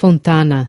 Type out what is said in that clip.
Fontana.